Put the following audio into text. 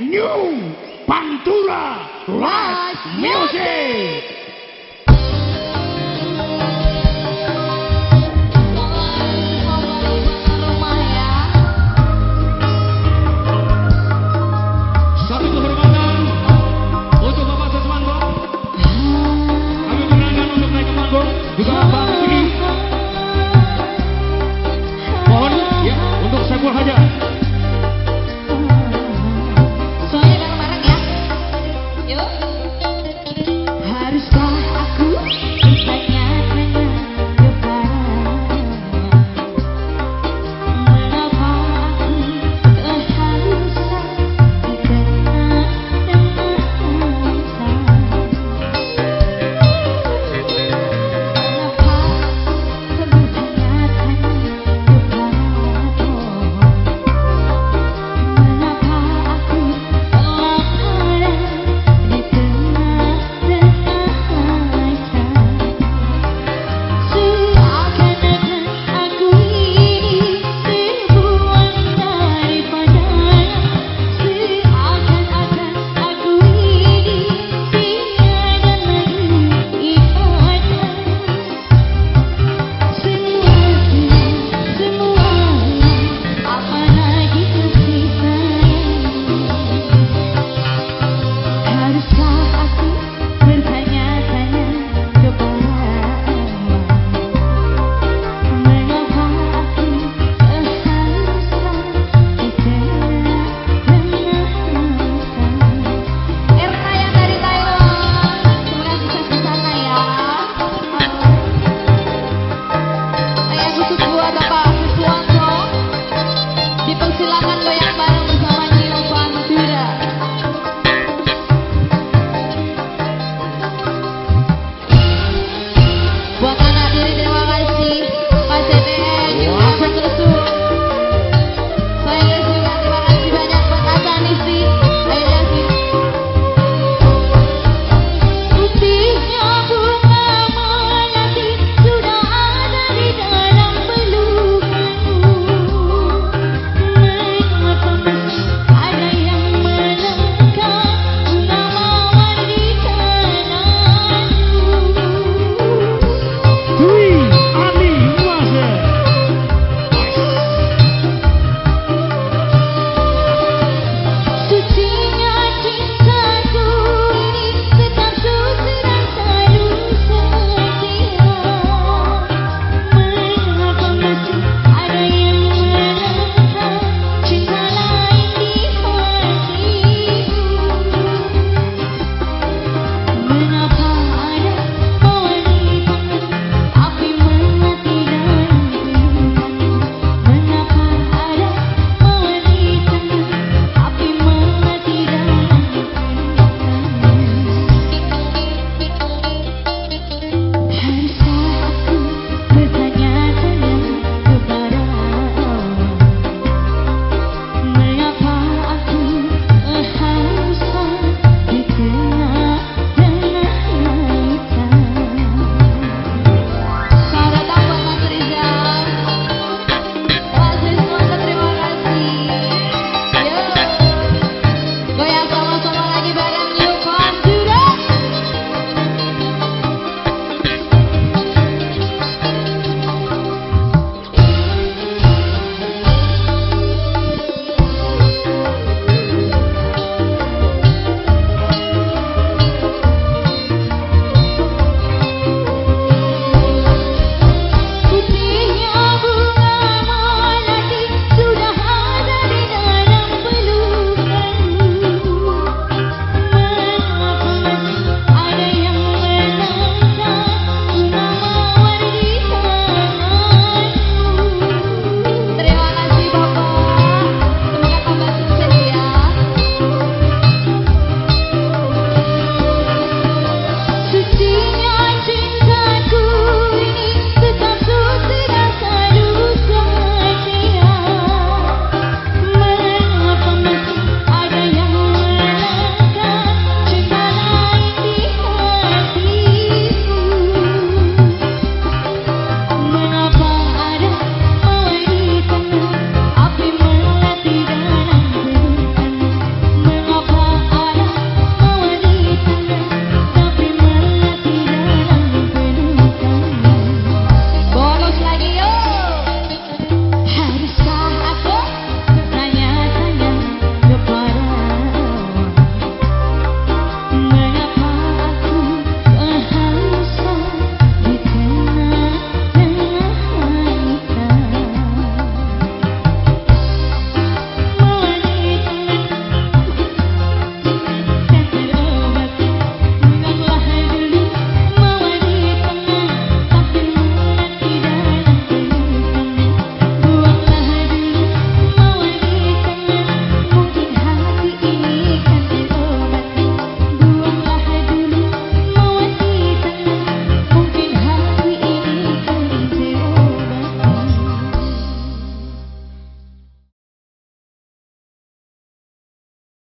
new Pantura Rock Music.